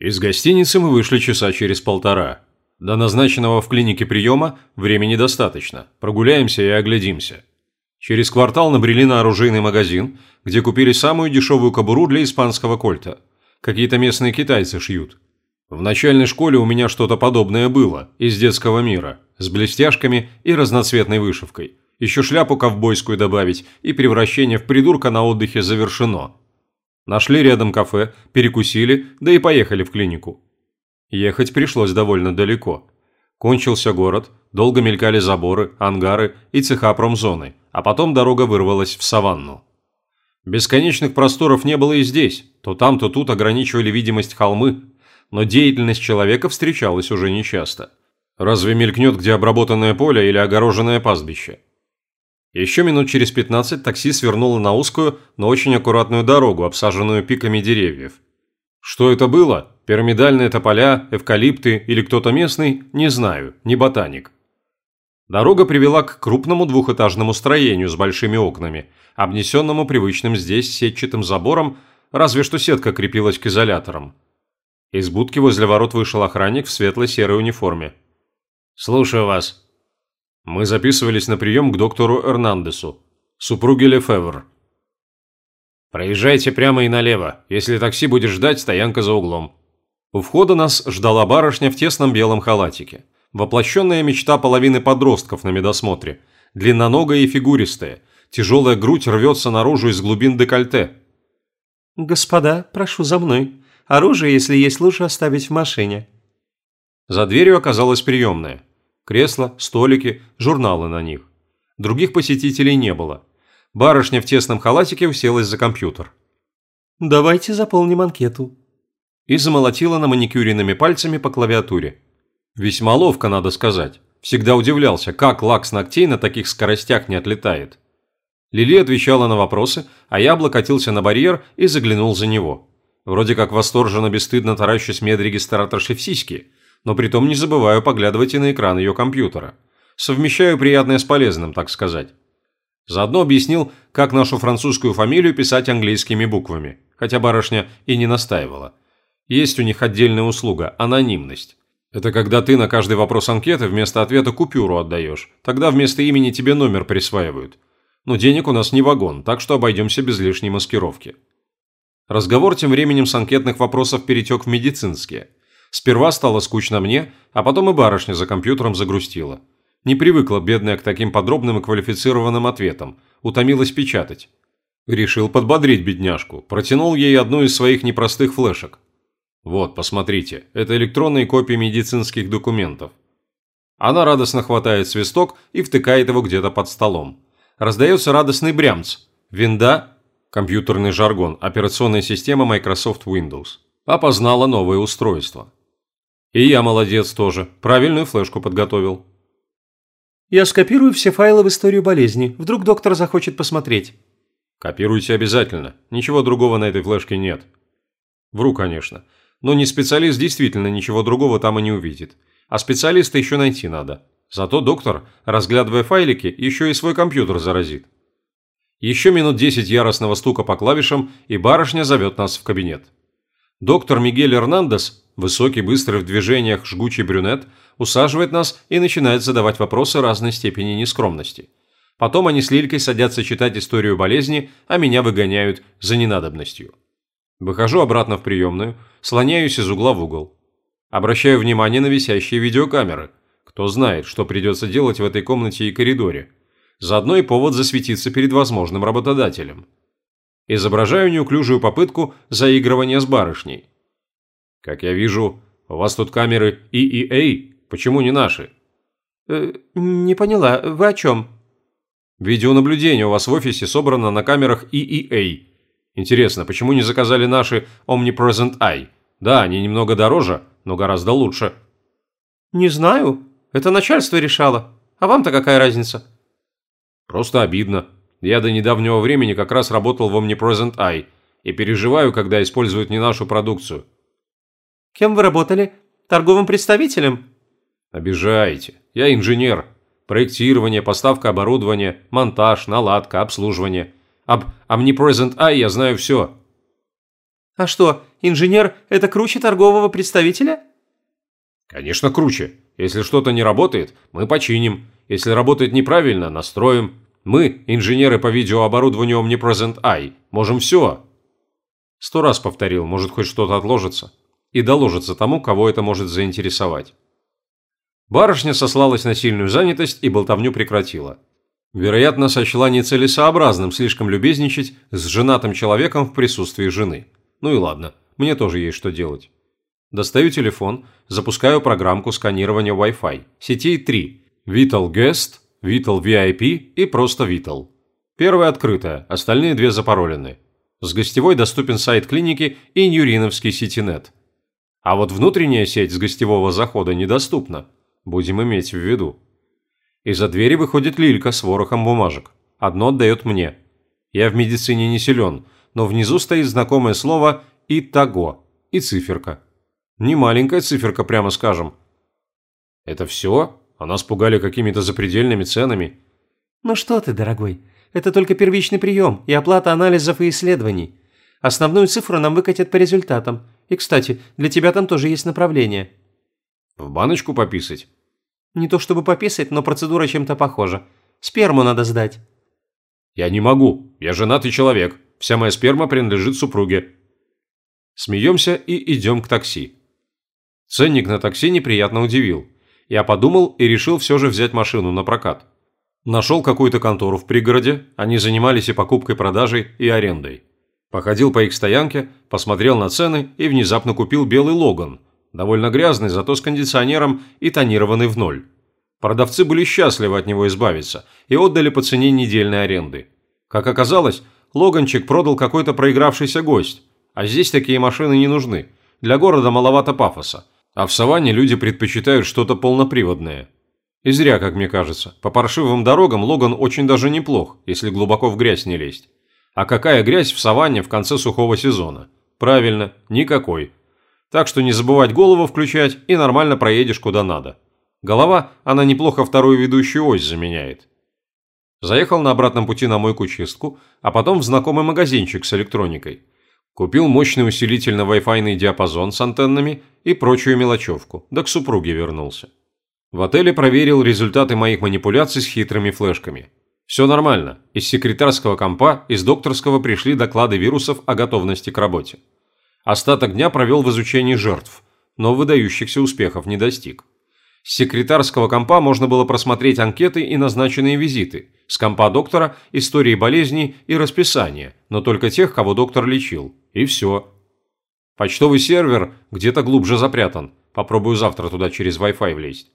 Из гостиницы мы вышли часа через полтора. До назначенного в клинике приема времени достаточно. Прогуляемся и оглядимся. Через квартал набрели на оружейный магазин, где купили самую дешевую кобуру для испанского кольта. Какие-то местные китайцы шьют. В начальной школе у меня что-то подобное было, из детского мира, с блестяшками и разноцветной вышивкой. Еще шляпу ковбойскую добавить, и превращение в придурка на отдыхе завершено. Нашли рядом кафе, перекусили, да и поехали в клинику. Ехать пришлось довольно далеко. Кончился город, долго мелькали заборы, ангары и цеха промзоны, а потом дорога вырвалась в саванну. Бесконечных просторов не было и здесь, то там, то тут ограничивали видимость холмы, но деятельность человека встречалась уже нечасто. Разве мелькнет где обработанное поле или огороженное пастбище? Еще минут через 15 такси свернуло на узкую, но очень аккуратную дорогу, обсаженную пиками деревьев. Что это было? Пирамидальные тополя, эвкалипты или кто-то местный? Не знаю, не ботаник. Дорога привела к крупному двухэтажному строению с большими окнами, обнесенному привычным здесь сетчатым забором, разве что сетка крепилась к изоляторам. Из будки возле ворот вышел охранник в светло-серой униформе. «Слушаю вас», мы записывались на прием к доктору Эрнандесу, супруге Лефевр. «Проезжайте прямо и налево. Если такси будет ждать, стоянка за углом». У входа нас ждала барышня в тесном белом халатике. Воплощенная мечта половины подростков на медосмотре. Длинноногая и фигуристая. Тяжелая грудь рвется наружу из глубин декольте. «Господа, прошу за мной. Оружие, если есть, лучше оставить в машине». За дверью оказалась приемная. Кресла, столики, журналы на них. Других посетителей не было. Барышня в тесном халатике уселась за компьютер. «Давайте заполним анкету». И замолотила на маникюренными пальцами по клавиатуре. Весьма ловко, надо сказать. Всегда удивлялся, как лак ногтей на таких скоростях не отлетает. Лили отвечала на вопросы, а я облокотился на барьер и заглянул за него. Вроде как восторженно бесстыдно таращусь медрегистраторши в сиськи – но притом не забываю поглядывать и на экран ее компьютера. Совмещаю приятное с полезным, так сказать. Заодно объяснил, как нашу французскую фамилию писать английскими буквами, хотя барышня и не настаивала. Есть у них отдельная услуга – анонимность. Это когда ты на каждый вопрос анкеты вместо ответа купюру отдаешь. Тогда вместо имени тебе номер присваивают. Но денег у нас не вагон, так что обойдемся без лишней маскировки. Разговор тем временем с анкетных вопросов перетек в медицинские – Сперва стало скучно мне, а потом и барышня за компьютером загрустила. Не привыкла бедная к таким подробным и квалифицированным ответам, утомилась печатать. Решил подбодрить бедняжку, протянул ей одну из своих непростых флешек. Вот, посмотрите, это электронные копии медицинских документов. Она радостно хватает свисток и втыкает его где-то под столом. Раздается радостный брямц. Винда, компьютерный жаргон, операционная система Microsoft Windows, опознала новое устройство. И я молодец тоже. Правильную флешку подготовил. Я скопирую все файлы в историю болезни. Вдруг доктор захочет посмотреть. Копируйте обязательно. Ничего другого на этой флешке нет. Вру, конечно. Но не специалист действительно ничего другого там и не увидит. А специалиста еще найти надо. Зато доктор, разглядывая файлики, еще и свой компьютер заразит. Еще минут десять яростного стука по клавишам, и барышня зовет нас в кабинет. Доктор Мигель Эрнандес Высокий, быстрый в движениях, жгучий брюнет усаживает нас и начинает задавать вопросы разной степени нескромности. Потом они с Лилькой садятся читать историю болезни, а меня выгоняют за ненадобностью. Выхожу обратно в приемную, слоняюсь из угла в угол. Обращаю внимание на висящие видеокамеры. Кто знает, что придется делать в этой комнате и коридоре. Заодно и повод засветиться перед возможным работодателем. Изображаю неуклюжую попытку заигрывания с барышней. Как я вижу, у вас тут камеры EEA. Почему не наши? Э, не поняла. Вы о чем? Видеонаблюдение у вас в офисе собрано на камерах EEA. Интересно, почему не заказали наши Omnipresent Eye? Да, они немного дороже, но гораздо лучше. Не знаю. Это начальство решало. А вам-то какая разница? Просто обидно. Я до недавнего времени как раз работал в Omnipresent Eye и переживаю, когда используют не нашу продукцию. Кем вы работали? Торговым представителем? Обижаете. Я инженер. Проектирование, поставка оборудования, монтаж, наладка, обслуживание. Об Omnipresent Eye я знаю все. А что, инженер – это круче торгового представителя? Конечно, круче. Если что-то не работает, мы починим. Если работает неправильно, настроим. Мы, инженеры по видеооборудованию Omnipresent Eye, можем все. Сто раз повторил, может хоть что-то отложится. И доложится тому, кого это может заинтересовать. Барышня сослалась на сильную занятость и болтовню прекратила. Вероятно, сочла нецелесообразным слишком любезничать с женатым человеком в присутствии жены. Ну и ладно, мне тоже есть что делать. Достаю телефон, запускаю программку сканирования Wi-Fi. Сетей три: Vital Guest, Vital VIP и просто Vital. Первая открытая, остальные две запаролены. С гостевой доступен сайт клиники и Ньюриновский сетинет. А вот внутренняя сеть с гостевого захода недоступна. Будем иметь в виду. Из-за двери выходит Лилька с ворохом бумажек. Одно отдает мне. Я в медицине не силен, но внизу стоит знакомое слово «Итого» и циферка. Не маленькая циферка, прямо скажем. Это все? А нас пугали какими-то запредельными ценами. Ну что ты, дорогой, это только первичный прием и оплата анализов и исследований. Основную цифру нам выкатят по результатам. И, кстати, для тебя там тоже есть направление. В баночку пописать? Не то чтобы пописать, но процедура чем-то похожа. Сперму надо сдать. Я не могу. Я женатый человек. Вся моя сперма принадлежит супруге. Смеемся и идем к такси. Ценник на такси неприятно удивил. Я подумал и решил все же взять машину на прокат. Нашел какую-то контору в пригороде, они занимались и покупкой-продажей, и арендой. Походил по их стоянке, посмотрел на цены и внезапно купил белый Логан – довольно грязный, зато с кондиционером и тонированный в ноль. Продавцы были счастливы от него избавиться и отдали по цене недельной аренды. Как оказалось, Логанчик продал какой-то проигравшийся гость, а здесь такие машины не нужны. Для города маловато пафоса, а в саванне люди предпочитают что-то полноприводное. И зря, как мне кажется. По паршивым дорогам Логан очень даже неплох, если глубоко в грязь не лезть. А какая грязь в саванне в конце сухого сезона? Правильно, никакой. Так что не забывать голову включать и нормально проедешь куда надо. Голова, она неплохо вторую ведущую ось заменяет. Заехал на обратном пути на мойку чистку, а потом в знакомый магазинчик с электроникой. Купил мощный усилитель на Wi-Fi диапазон с антеннами и прочую мелочевку, да к супруге вернулся. В отеле проверил результаты моих манипуляций с хитрыми флешками. Все нормально. Из секретарского компа, из докторского пришли доклады вирусов о готовности к работе. Остаток дня провел в изучении жертв, но выдающихся успехов не достиг. С секретарского компа можно было просмотреть анкеты и назначенные визиты, с компа доктора – истории болезней и расписания, но только тех, кого доктор лечил. И все. Почтовый сервер где-то глубже запрятан. Попробую завтра туда через Wi-Fi влезть.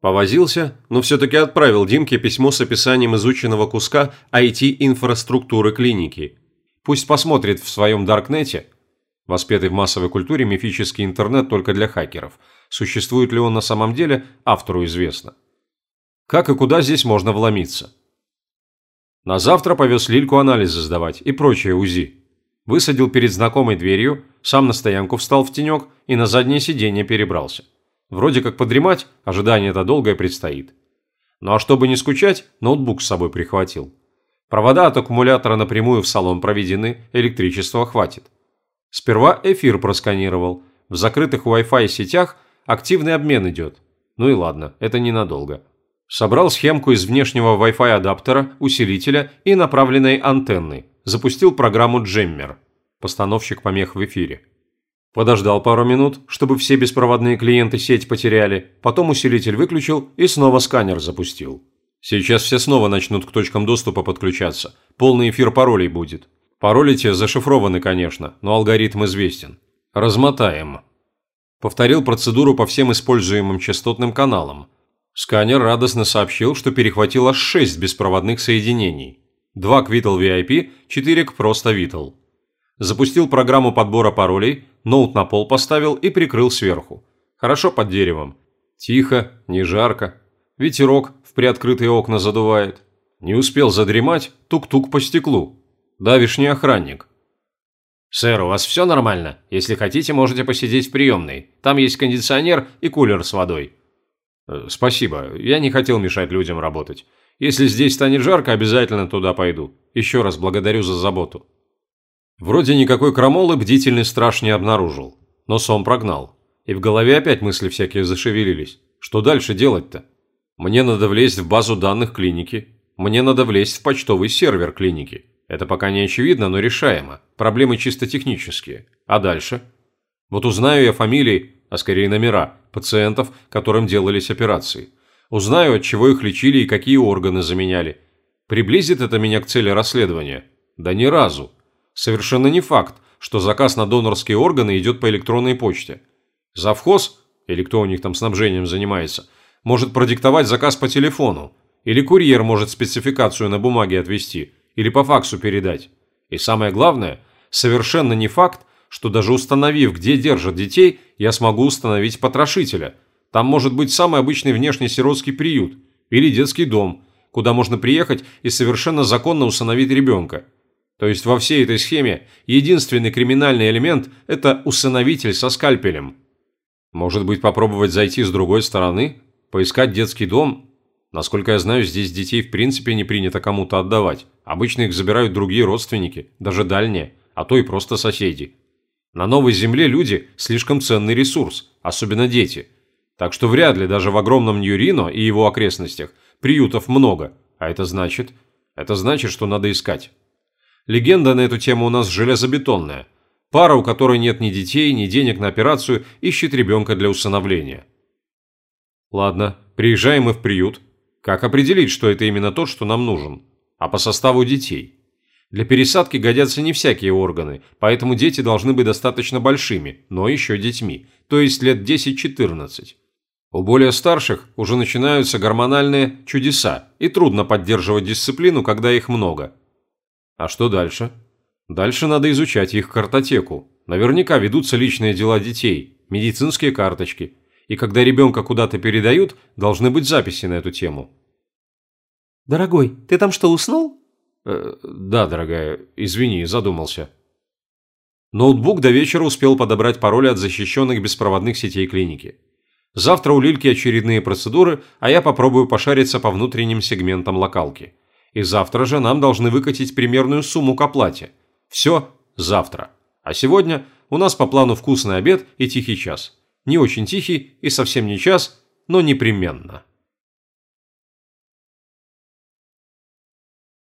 Повозился, но все-таки отправил Димке письмо с описанием изученного куска IT-инфраструктуры клиники. Пусть посмотрит в своем Даркнете – Воспетый в массовой культуре мифический интернет только для хакеров. Существует ли он на самом деле, автору известно. Как и куда здесь можно вломиться? На завтра повез Лильку анализы сдавать и прочее УЗИ. Высадил перед знакомой дверью, сам на стоянку встал в тенек и на заднее сиденье перебрался. Вроде как подремать, ожидание-то долгое предстоит. Ну а чтобы не скучать, ноутбук с собой прихватил. Провода от аккумулятора напрямую в салон проведены, электричества хватит. Сперва эфир просканировал. В закрытых Wi-Fi сетях активный обмен идет. Ну и ладно, это ненадолго. Собрал схемку из внешнего Wi-Fi адаптера, усилителя и направленной антенны. Запустил программу Джеммер. Постановщик помех в эфире. Подождал пару минут, чтобы все беспроводные клиенты сеть потеряли, потом усилитель выключил и снова сканер запустил. Сейчас все снова начнут к точкам доступа подключаться. Полный эфир паролей будет. Пароли те зашифрованы, конечно, но алгоритм известен. Размотаем. Повторил процедуру по всем используемым частотным каналам. Сканер радостно сообщил, что перехватил аж 6 беспроводных соединений. Два к Vital VIP, 4 к просто Vital. Запустил программу подбора паролей, ноут на пол поставил и прикрыл сверху. Хорошо под деревом. Тихо, не жарко. Ветерок в приоткрытые окна задувает. Не успел задремать, тук-тук по стеклу. Давишний охранник. «Сэр, у вас все нормально? Если хотите, можете посидеть в приемной. Там есть кондиционер и кулер с водой». «Э, «Спасибо. Я не хотел мешать людям работать. Если здесь станет жарко, обязательно туда пойду. Еще раз благодарю за заботу». Вроде никакой крамолы бдительный страж не обнаружил, но сон прогнал. И в голове опять мысли всякие зашевелились. Что дальше делать-то? Мне надо влезть в базу данных клиники. Мне надо влезть в почтовый сервер клиники. Это пока не очевидно, но решаемо. Проблемы чисто технические. А дальше? Вот узнаю я фамилии, а скорее номера, пациентов, которым делались операции. Узнаю, от чего их лечили и какие органы заменяли. Приблизит это меня к цели расследования? Да ни разу. Совершенно не факт, что заказ на донорские органы идет по электронной почте. Завхоз, или кто у них там снабжением занимается, может продиктовать заказ по телефону, или курьер может спецификацию на бумаге отвести – или по факсу передать. И самое главное, совершенно не факт, что даже установив, где держат детей, я смогу установить потрошителя. Там может быть самый обычный внешний сиротский приют или детский дом, куда можно приехать и совершенно законно усыновить ребенка. То есть во всей этой схеме единственный криминальный элемент – это усыновитель со скальпелем. Может быть, попробовать зайти с другой стороны? Поискать детский дом Насколько я знаю, здесь детей в принципе не принято кому-то отдавать. Обычно их забирают другие родственники, даже дальние, а то и просто соседи. На новой земле люди – слишком ценный ресурс, особенно дети. Так что вряд ли даже в огромном Ньюрино и его окрестностях приютов много, а это значит... Это значит, что надо искать. Легенда на эту тему у нас железобетонная. Пара, у которой нет ни детей, ни денег на операцию, ищет ребенка для усыновления. Ладно, приезжаем мы в приют, как определить, что это именно то, что нам нужен? А по составу детей? Для пересадки годятся не всякие органы, поэтому дети должны быть достаточно большими, но еще детьми, то есть лет 10-14. У более старших уже начинаются гормональные чудеса, и трудно поддерживать дисциплину, когда их много. А что дальше? Дальше надо изучать их картотеку. Наверняка ведутся личные дела детей, медицинские карточки, и когда ребенка куда-то передают, должны быть записи на эту тему. «Дорогой, ты там что, уснул?» э, «Да, дорогая, извини, задумался». Ноутбук до вечера успел подобрать пароли от защищенных беспроводных сетей клиники. Завтра у Лильки очередные процедуры, а я попробую пошариться по внутренним сегментам локалки. И завтра же нам должны выкатить примерную сумму к оплате. Все завтра. А сегодня у нас по плану вкусный обед и тихий час. Не очень тихий и совсем не час, но непременно.